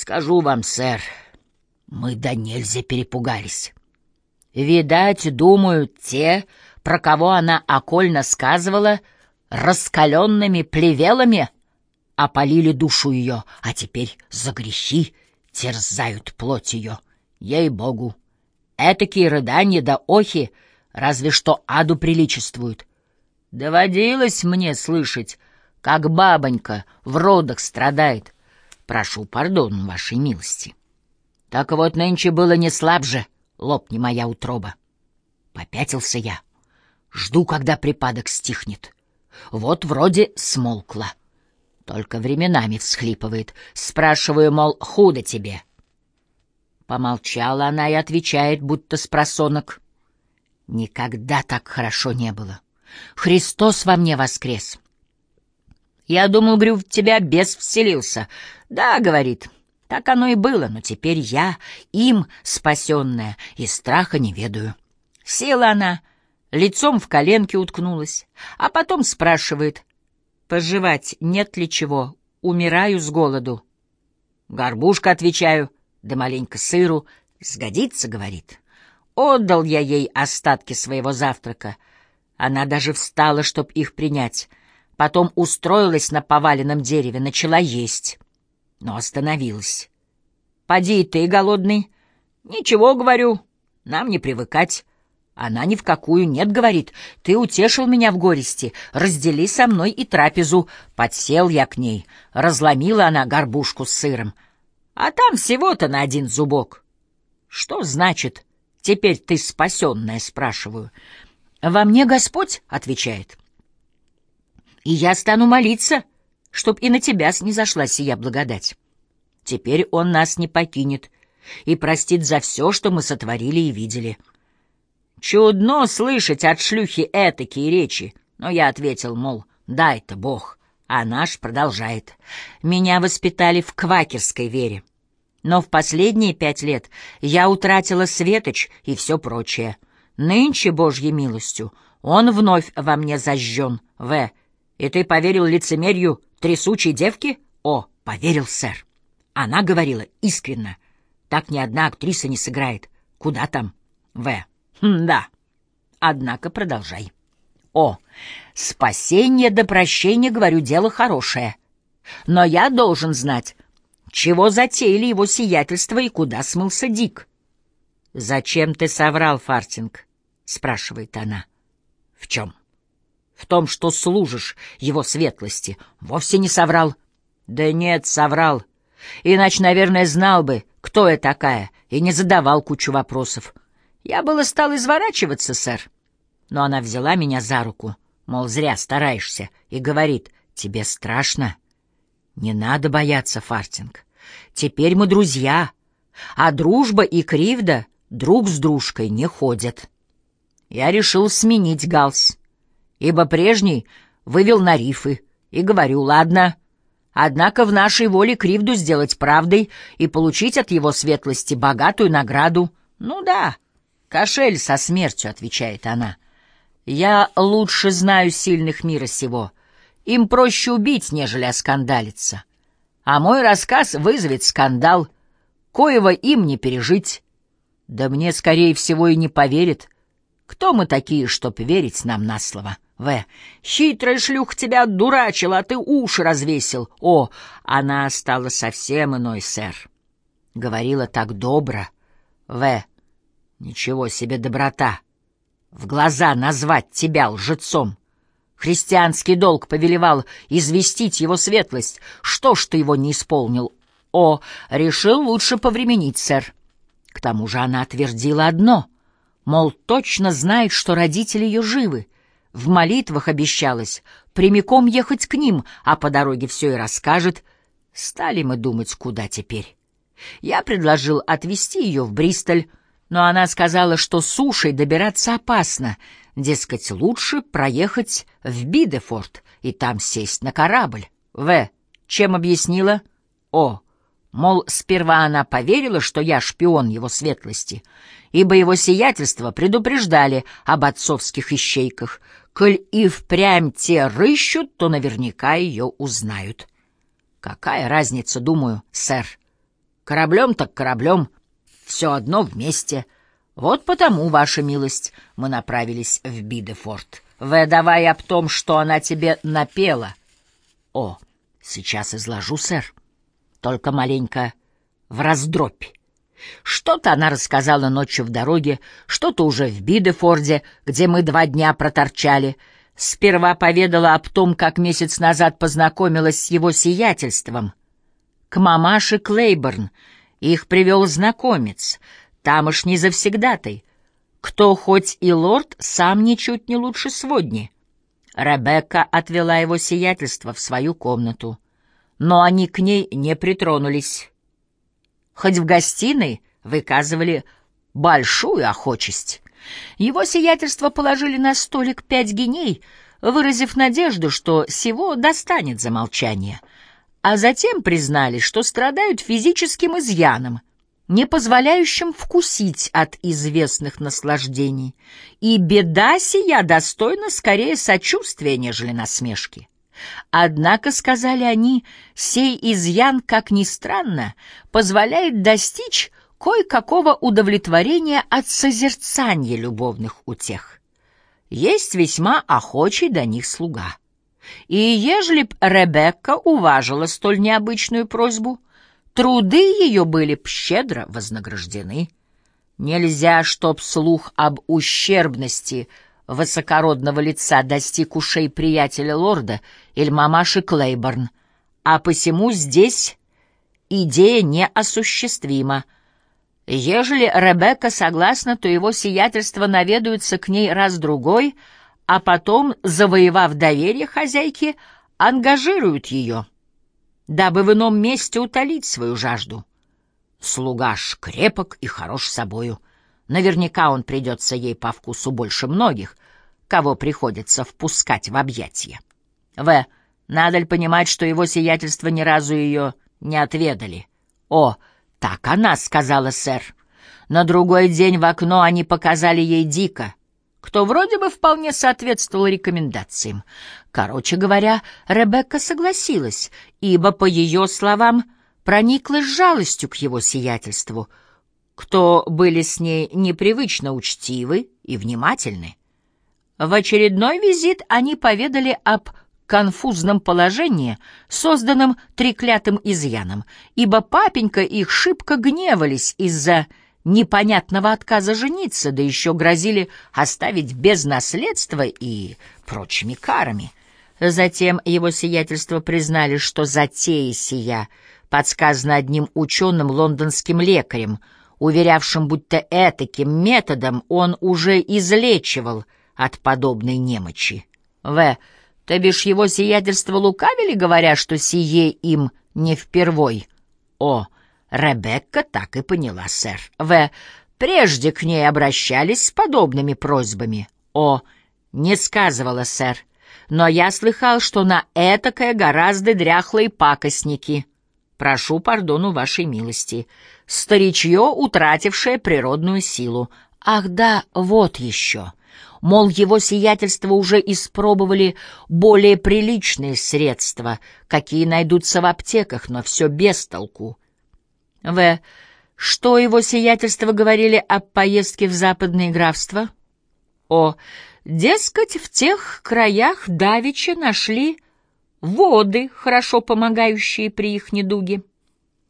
Скажу вам, сэр, мы до нельзя перепугались. Видать, думают те, про кого она окольно сказывала, раскаленными плевелами опалили душу ее, а теперь за грехи терзают плоть ее. Ей-богу, этакие рыдания да охи разве что аду приличествуют. Доводилось мне слышать, как бабонька в родах страдает. Прошу пардон, вашей милости. Так вот, нынче было не слабже, лопни моя утроба. Попятился я. Жду, когда припадок стихнет. Вот вроде смолкла. Только временами всхлипывает. Спрашиваю, мол, худо тебе. Помолчала она и отвечает, будто с просонок. Никогда так хорошо не было. Христос во мне воскрес. Я думал, говорю, в тебя бес вселился. Да, говорит, так оно и было, но теперь я им спасенная и страха не ведаю. Села она, лицом в коленки уткнулась, а потом спрашивает, пожевать нет ли чего, умираю с голоду. Горбушка, отвечаю, да маленько сыру, сгодится, говорит. Отдал я ей остатки своего завтрака. Она даже встала, чтоб их принять. Потом устроилась на поваленном дереве, начала есть, но остановилась. «Поди ты, голодный». «Ничего, — говорю, — нам не привыкать». Она ни в какую нет, говорит. Ты утешил меня в горести. Раздели со мной и трапезу. Подсел я к ней. Разломила она горбушку с сыром. А там всего-то на один зубок. Что значит «теперь ты спасенная?» — спрашиваю. «Во мне Господь?» — отвечает. «И я стану молиться, чтоб и на тебя снизошла сия благодать. Теперь Он нас не покинет» и простит за все, что мы сотворили и видели». Чудно слышать от шлюхи этакие речи, но я ответил, мол, дай-то Бог, а наш продолжает. Меня воспитали в квакерской вере. Но в последние пять лет я утратила светоч и все прочее. Нынче, Божьей милостью, он вновь во мне зажжен, В. И ты поверил лицемерию трясучей девки? О, поверил, сэр. Она говорила искренно. Так ни одна актриса не сыграет. Куда там? В. Да. Однако продолжай. О, спасение до прощения, говорю, дело хорошее. Но я должен знать, чего затеяли его сиятельство и куда смылся Дик. Зачем ты соврал, Фартинг? спрашивает она. В чем? В том, что служишь его светлости. Вовсе не соврал. Да нет, соврал. Иначе, наверное, знал бы, кто я такая, и не задавал кучу вопросов. Я было стал изворачиваться, сэр. Но она взяла меня за руку, мол, зря стараешься, и говорит, тебе страшно? Не надо бояться, Фартинг. Теперь мы друзья, а дружба и кривда друг с дружкой не ходят. Я решил сменить галс, ибо прежний вывел на рифы, и говорю, ладно, однако в нашей воле кривду сделать правдой и получить от его светлости богатую награду. Ну да, — «Кошель со смертью», — отвечает она. «Я лучше знаю сильных мира сего. Им проще убить, нежели оскандалиться. А мой рассказ вызовет скандал, коего им не пережить. Да мне, скорее всего, и не поверит. Кто мы такие, чтоб верить нам на слово?» В. Хитрая шлюх тебя дурачила, а ты уши развесил. О, она стала совсем иной, сэр. Говорила так добро. В. Ничего себе доброта! В глаза назвать тебя лжецом! Христианский долг повелевал известить его светлость. Что ж ты его не исполнил? О, решил лучше повременить, сэр. К тому же она отвердила одно, мол, точно знает, что родители ее живы. В молитвах обещалась прямиком ехать к ним, а по дороге все и расскажет. Стали мы думать, куда теперь. Я предложил отвезти ее в Бристоль, но она сказала, что сушей добираться опасно, дескать, лучше проехать в Бидефорд и там сесть на корабль. В. Чем объяснила? О. Мол, сперва она поверила, что я шпион его светлости, ибо его сиятельство предупреждали об отцовских ищейках. Коль и впрямь те рыщут, то наверняка ее узнают. Какая разница, думаю, сэр? Кораблем так кораблем, все одно вместе. Вот потому, ваша милость, мы направились в Бидефорд. В, давай об том, что она тебе напела. О, сейчас изложу, сэр. Только маленько в раздробь. Что-то она рассказала ночью в дороге, что-то уже в Бидефорде, где мы два дня проторчали. Сперва поведала об том, как месяц назад познакомилась с его сиятельством. К мамаше Клейборн их привел знакомец, тамошний завсегдатай, кто хоть и лорд, сам ничуть не лучше сводни. Ребекка отвела его сиятельство в свою комнату, но они к ней не притронулись хоть в гостиной выказывали большую охочесть. Его сиятельство положили на столик пять геней, выразив надежду, что сего достанет за молчание, а затем признали, что страдают физическим изъяном, не позволяющим вкусить от известных наслаждений, и беда сия достойна скорее сочувствия, нежели насмешки. Однако, сказали они, сей изъян, как ни странно, позволяет достичь кое-какого удовлетворения от созерцания любовных утех. Есть весьма охочий до них слуга. И ежели б Ребекка уважила столь необычную просьбу, труды ее были б щедро вознаграждены. Нельзя, чтоб слух об ущербности — высокородного лица достиг ушей приятеля лорда или мамаши Клейборн, а посему здесь идея неосуществима. Ежели Ребекка согласна, то его сиятельство наведаются к ней раз-другой, а потом, завоевав доверие хозяйки, ангажируют ее, дабы в ином месте утолить свою жажду. Слуга ж крепок и хорош собою — Наверняка он придется ей по вкусу больше многих, кого приходится впускать в объятия. В. Надо ли понимать, что его сиятельство ни разу ее не отведали? О, так она, сказала сэр. На другой день в окно они показали ей Дика, кто вроде бы вполне соответствовал рекомендациям. Короче говоря, Ребекка согласилась, ибо, по ее словам, прониклась жалостью к его сиятельству — кто были с ней непривычно учтивы и внимательны. В очередной визит они поведали об конфузном положении, созданном треклятым изъяном, ибо папенька их шибко гневались из-за непонятного отказа жениться, да еще грозили оставить без наследства и прочими карами. Затем его сиятельство признали, что затея сия подсказана одним ученым лондонским лекарем — уверявшим, будто этаким методом он уже излечивал от подобной немочи. В. То бишь его сиятельство лукавили, говоря, что сие им не впервой? О. Ребекка так и поняла, сэр. В. Прежде к ней обращались с подобными просьбами. О. Не сказывала, сэр. Но я слыхал, что на этакое гораздо дряхлые пакостники. Прошу пардону вашей милости старичье, утратившее природную силу. Ах да, вот еще. Мол, его сиятельство уже испробовали более приличные средства, какие найдутся в аптеках, но все без толку. В. Что его сиятельство говорили о поездке в западные графства? О. Дескать, в тех краях давеча нашли воды, хорошо помогающие при их недуге.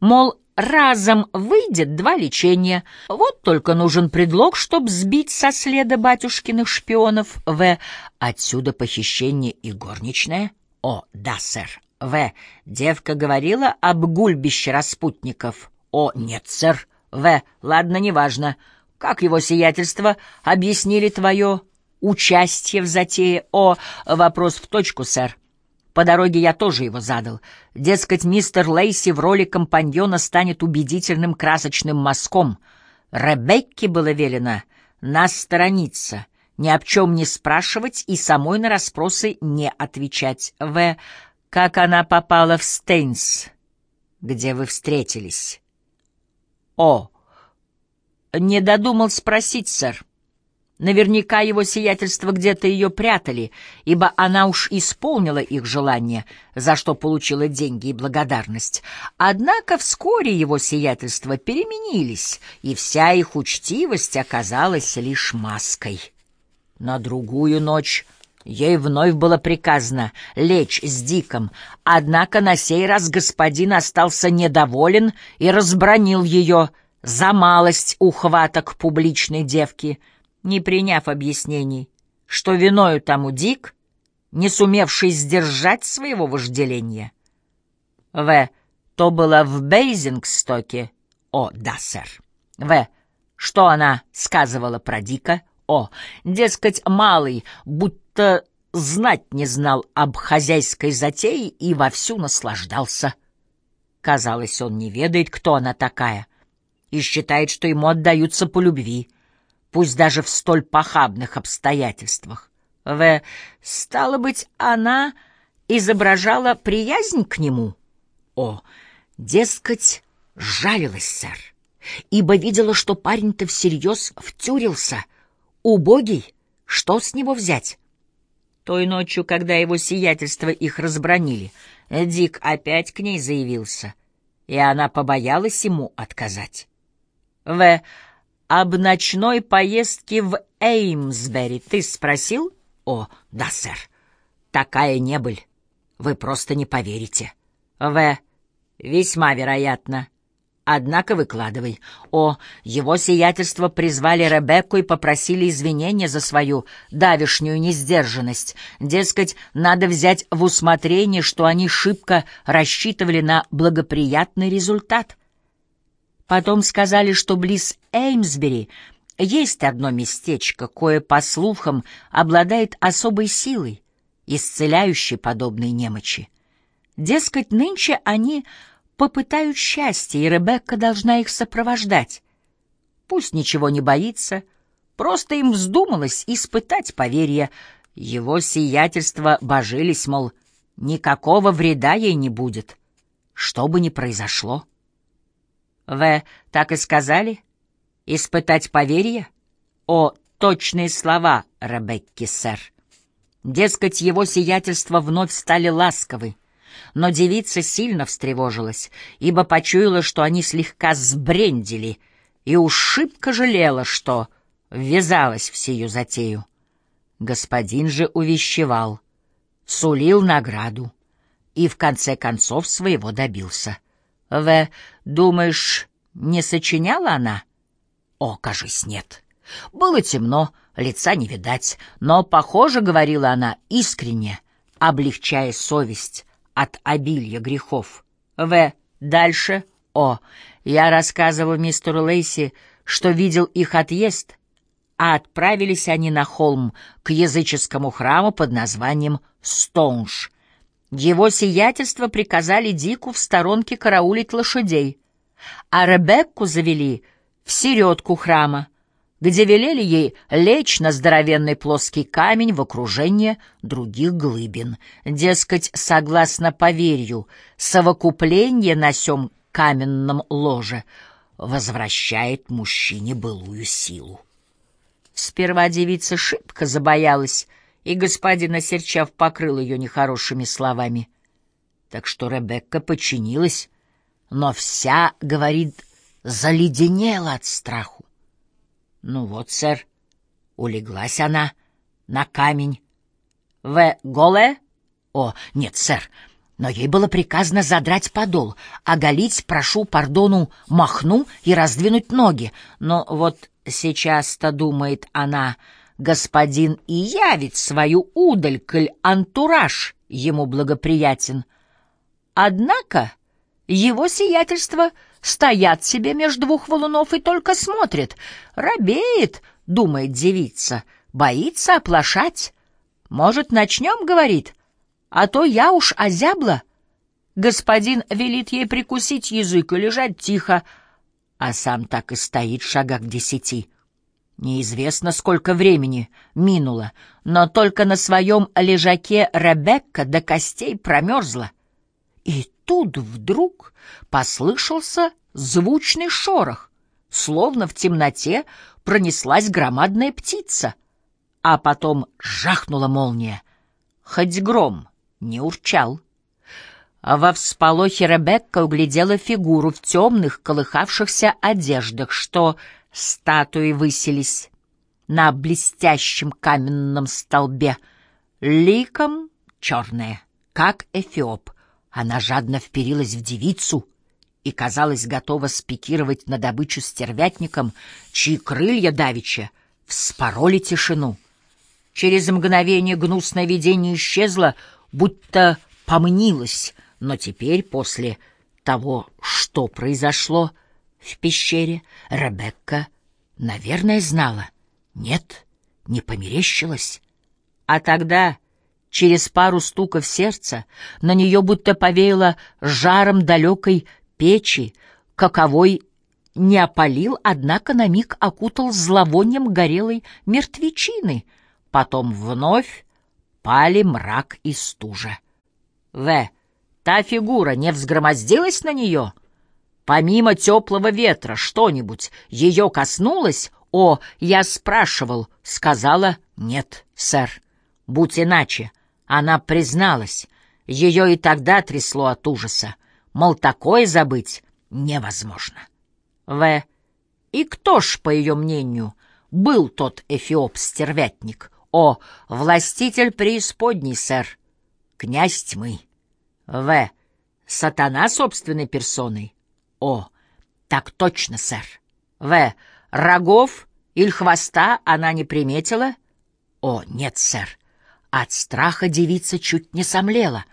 Мол, разом выйдет два лечения. Вот только нужен предлог, чтобы сбить со следа батюшкиных шпионов. В. Отсюда похищение и горничная. О, да, сэр. В. Девка говорила об гульбище распутников. О, нет, сэр. В. Ладно, неважно. Как его сиятельство объяснили твое участие в затее? О, вопрос в точку, сэр. По дороге я тоже его задал. Дескать, мистер Лейси в роли компаньона станет убедительным красочным мазком. Ребекке было велено нас сторониться, ни об чем не спрашивать и самой на расспросы не отвечать. В. Как она попала в Стейнс, где вы встретились? О. Не додумал спросить, сэр. Наверняка его сиятельство где-то ее прятали, ибо она уж исполнила их желание, за что получила деньги и благодарность. Однако вскоре его сиятельства переменились, и вся их учтивость оказалась лишь маской. На другую ночь ей вновь было приказано лечь с Диком, однако на сей раз господин остался недоволен и разбронил ее за малость ухваток публичной девки — не приняв объяснений, что виною тому Дик, не сумевший сдержать своего вожделения. В. То было в Бейзингстоке. О, да, сэр. В. Что она сказывала про Дика? О, дескать, малый, будто знать не знал об хозяйской затее и вовсю наслаждался. Казалось, он не ведает, кто она такая, и считает, что ему отдаются по любви пусть даже в столь похабных обстоятельствах. В. Стало быть, она изображала приязнь к нему? О, дескать, жалилась, сэр, ибо видела, что парень-то всерьез втюрился. Убогий, что с него взять? Той ночью, когда его сиятельство их разбронили, Дик опять к ней заявился, и она побоялась ему отказать. В об ночной поездке в Эймсбери ты спросил? О, да, сэр. Такая небыль. Вы просто не поверите. В. Весьма вероятно. Однако выкладывай. О, его сиятельство призвали Ребекку и попросили извинения за свою давишнюю несдержанность. Дескать, надо взять в усмотрение, что они шибко рассчитывали на благоприятный результат — Потом сказали, что близ Эймсбери есть одно местечко, кое, по слухам, обладает особой силой, исцеляющей подобные немочи. Дескать, нынче они попытают счастье, и Ребекка должна их сопровождать. Пусть ничего не боится, просто им вздумалось испытать поверье. Его сиятельство божились, мол, никакого вреда ей не будет, что бы ни произошло. В. Так и сказали? Испытать поверье? О, точные слова, Ребекки, сэр. Дескать, его сиятельства вновь стали ласковы, но девица сильно встревожилась, ибо почуяла, что они слегка сбрендили, и уж шибко жалела, что ввязалась в сию затею. Господин же увещевал, сулил награду и в конце концов своего добился. В. Думаешь, не сочиняла она? О, кажись, нет. Было темно, лица не видать, но, похоже, говорила она искренне, облегчая совесть от обилия грехов. В. Дальше. О. Я рассказывал мистеру Лейси, что видел их отъезд, а отправились они на холм к языческому храму под названием Стоунш, его сиятельство приказали Дику в сторонке караулить лошадей, а Ребекку завели в середку храма, где велели ей лечь на здоровенный плоский камень в окружении других глыбин. Дескать, согласно поверью, совокупление на сём каменном ложе возвращает мужчине былую силу. Сперва девица шибко забоялась, и господин Осерчав покрыл ее нехорошими словами. Так что Ребекка подчинилась, но вся, говорит, заледенела от страху. Ну вот, сэр, улеглась она на камень. В голая? О, нет, сэр, но ей было приказано задрать подол, оголить, прошу пардону, махну и раздвинуть ноги. Но вот сейчас-то, думает она, — господин и явит свою удаль, коль антураж ему благоприятен. Однако его сиятельство стоят себе между двух валунов и только смотрит. Робеет, думает девица, боится оплошать. Может, начнем, говорит, а то я уж озябла. Господин велит ей прикусить язык и лежать тихо, а сам так и стоит в шагах десяти. Неизвестно, сколько времени минуло, но только на своем лежаке Ребекка до костей промерзла. И тут вдруг послышался звучный шорох, словно в темноте пронеслась громадная птица, а потом жахнула молния. Хоть гром не урчал. А во всполохе Ребекка углядела фигуру в темных, колыхавшихся одеждах, что статуи высились на блестящем каменном столбе, ликом черная, как эфиоп. Она жадно вперилась в девицу и, казалось, готова спикировать на добычу стервятником, чьи крылья давеча вспороли тишину. Через мгновение гнусное видение исчезло, будто помнилось, но теперь, после того, что произошло в пещере, Ребекка, наверное, знала. Нет, не померещилась. А тогда, через пару стуков сердца, на нее будто повеяло жаром далекой печи, каковой не опалил, однако на миг окутал зловонием горелой мертвечины. Потом вновь пали мрак и стужа. В. Та фигура не взгромоздилась на нее? Помимо теплого ветра что-нибудь ее коснулось? О, я спрашивал, сказала нет, сэр. Будь иначе. Она призналась. Ее и тогда трясло от ужаса. Мол, такое забыть невозможно. В. И кто ж, по ее мнению, был тот эфиоп-стервятник? О, властитель преисподней, сэр, князь тьмы. В. Сатана собственной персоной. О, так точно, сэр. В. Рогов или хвоста она не приметила? О, нет, сэр. От страха девица чуть не сомлела.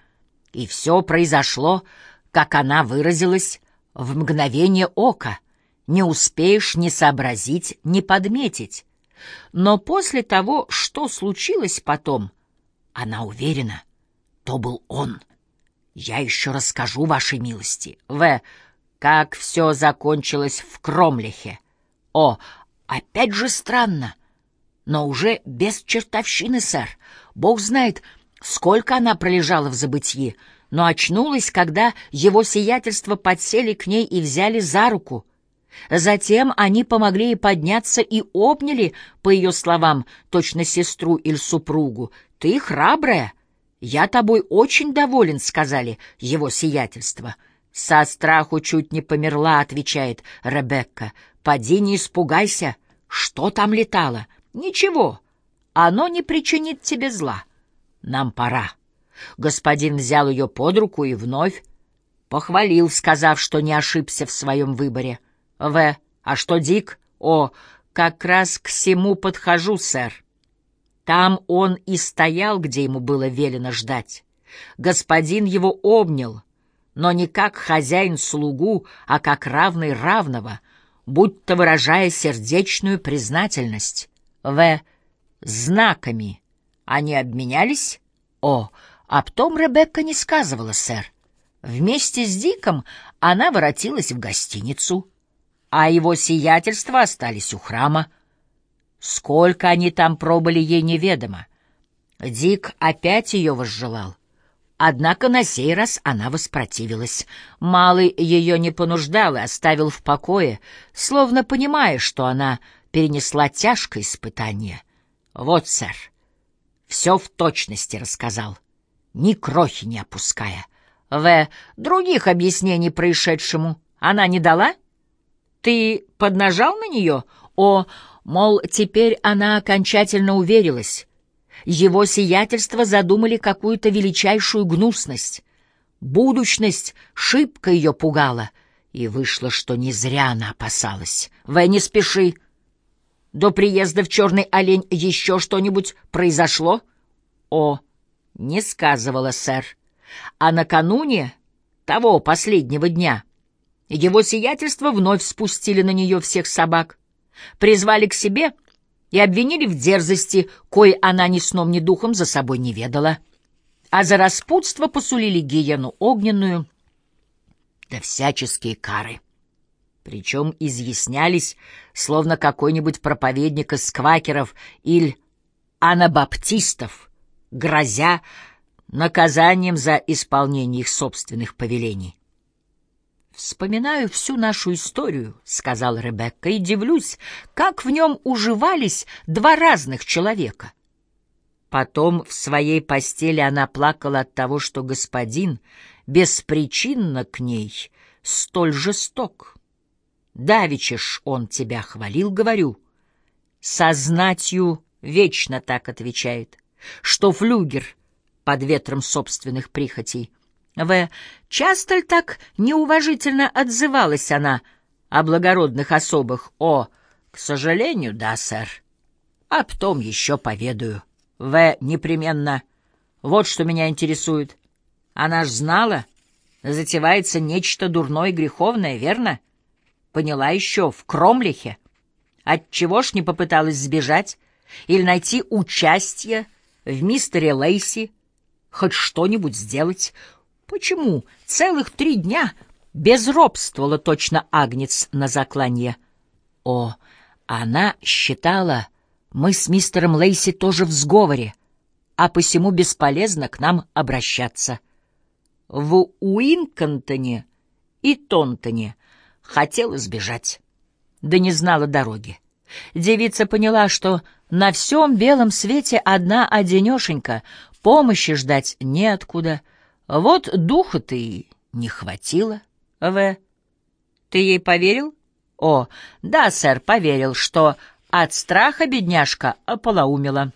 И все произошло, как она выразилась, в мгновение ока. Не успеешь ни сообразить, ни подметить. Но после того, что случилось потом, она уверена, то был он. Я еще расскажу вашей милости. В. Как все закончилось в Кромлихе. О, опять же странно. Но уже без чертовщины, сэр. Бог знает, сколько она пролежала в забытье, но очнулась, когда его сиятельство подсели к ней и взяли за руку — Затем они помогли ей подняться и обняли, по ее словам, точно сестру или супругу. «Ты храбрая. Я тобой очень доволен», — сказали его сиятельство. «Со страху чуть не померла», — отвечает Ребекка. «Поди не испугайся. Что там летало? Ничего. Оно не причинит тебе зла. Нам пора». Господин взял ее под руку и вновь похвалил, сказав, что не ошибся в своем выборе. В. А что, Дик? О, как раз к всему подхожу, сэр. Там он и стоял, где ему было велено ждать. Господин его обнял, но не как хозяин слугу, а как равный равного, будто выражая сердечную признательность. В. Знаками. Они обменялись? О, об том Ребекка не сказывала, сэр. Вместе с Диком она воротилась в гостиницу а его сиятельства остались у храма. Сколько они там пробыли, ей неведомо. Дик опять ее возжелал. Однако на сей раз она воспротивилась. Малый ее не понуждал и оставил в покое, словно понимая, что она перенесла тяжкое испытание. Вот, сэр, все в точности рассказал, ни крохи не опуская. В. Других объяснений происшедшему она не дала? Ты поднажал на нее? О, мол, теперь она окончательно уверилась. Его сиятельство задумали какую-то величайшую гнусность. Будущность шибко ее пугала, и вышло, что не зря она опасалась. Вы не спеши. До приезда в Черный олень еще что-нибудь произошло? О, не сказывала, сэр. А накануне того последнего дня — его сиятельство вновь спустили на нее всех собак, призвали к себе и обвинили в дерзости, кой она ни сном, ни духом за собой не ведала, а за распутство посулили гиену огненную, да всяческие кары. Причем изъяснялись, словно какой-нибудь проповедник из квакеров или анабаптистов, грозя наказанием за исполнение их собственных повелений. «Вспоминаю всю нашу историю», — сказал Ребекка, — «и дивлюсь, как в нем уживались два разных человека». Потом в своей постели она плакала от того, что господин беспричинно к ней столь жесток. Давича ж он тебя хвалил, говорю. Сознатью вечно так отвечает, что флюгер под ветром собственных прихотей. В. Часто ли так неуважительно отзывалась она о благородных особых? О, к сожалению, да, сэр. А потом еще поведаю. В. Непременно. Вот что меня интересует. Она ж знала, затевается нечто дурное и греховное, верно? Поняла еще в Кромлихе. Отчего ж не попыталась сбежать или найти участие в мистере Лейси, хоть что-нибудь сделать? Почему целых три дня безробствовала точно агнец на закланье? О, она считала мы с мистером Лейси тоже в сговоре, а посему бесполезно к нам обращаться. В Уинконтоне и Тонтоне хотела сбежать, да не знала дороги. Девица поняла, что на всем белом свете одна одинешенька, помощи ждать неоткуда. Вот духа-то и не хватило. В. Ты ей поверил? О, да, сэр, поверил, что от страха бедняжка ополоумела.